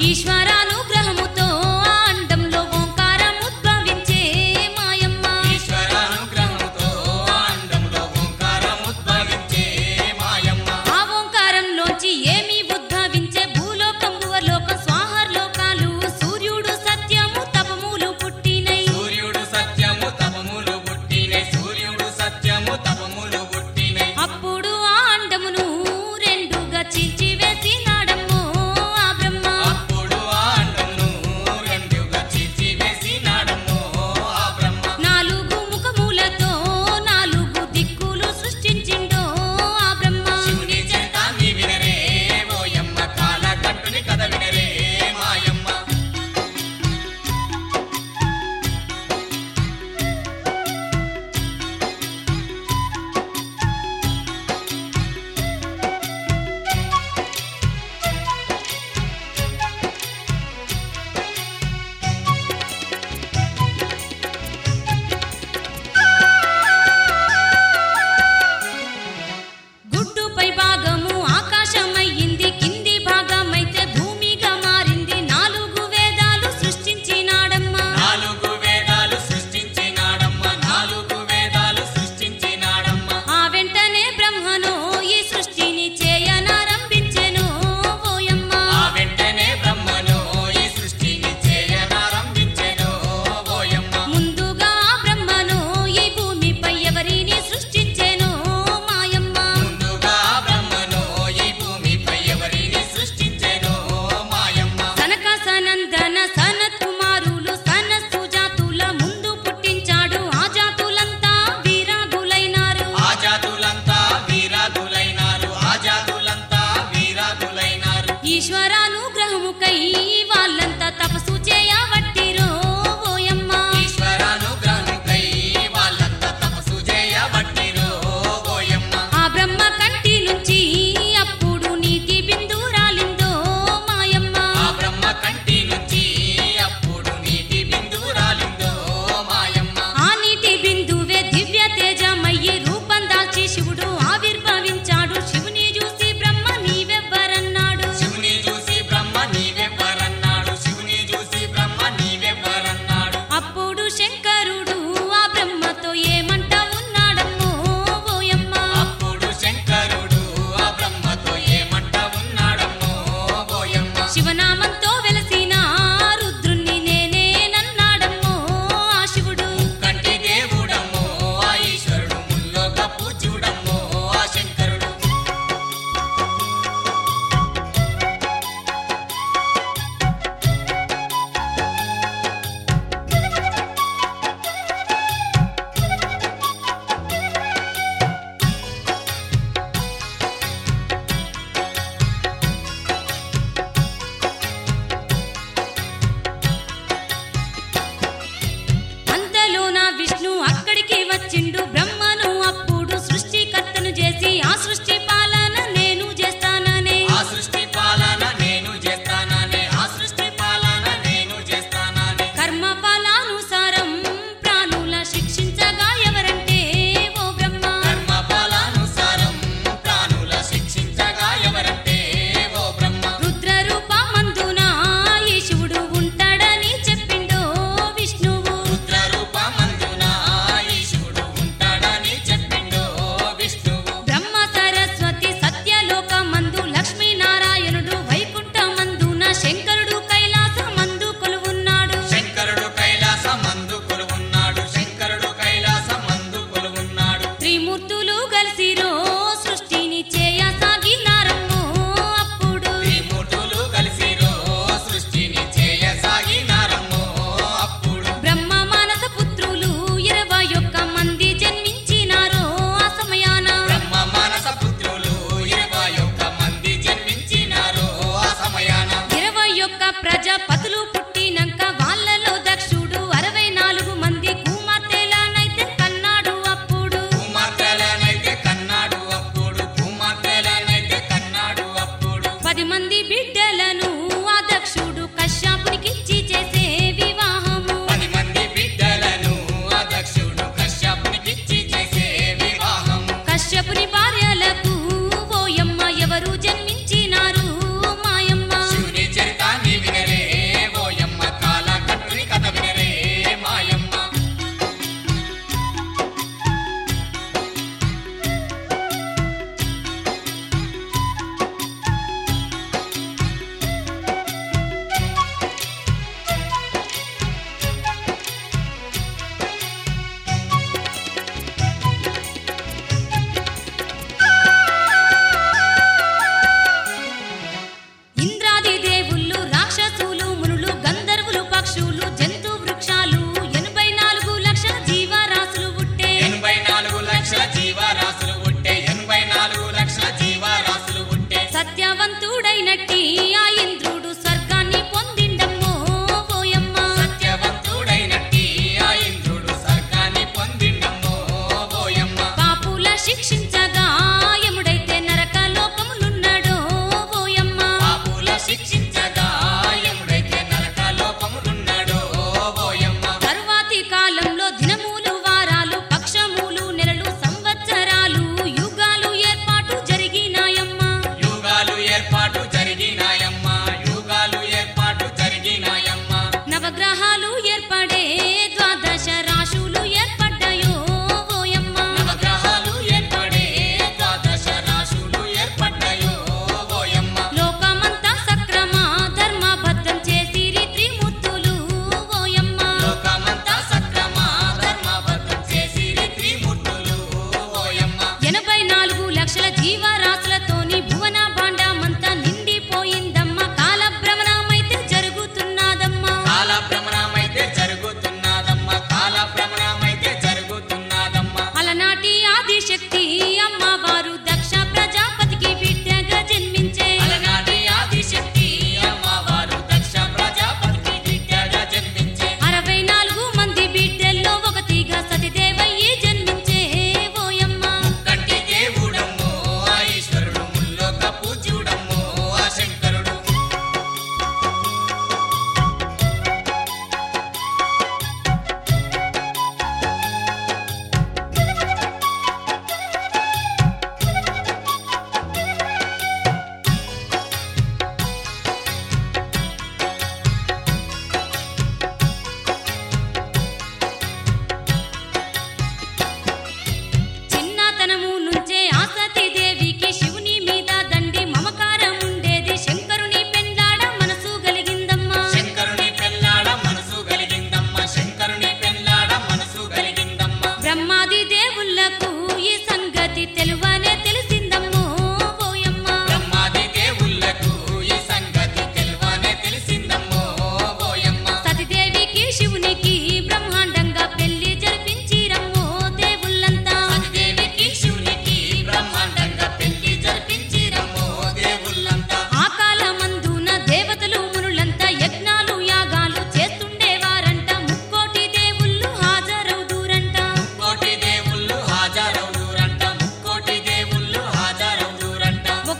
İşmen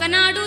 ఒకనాడు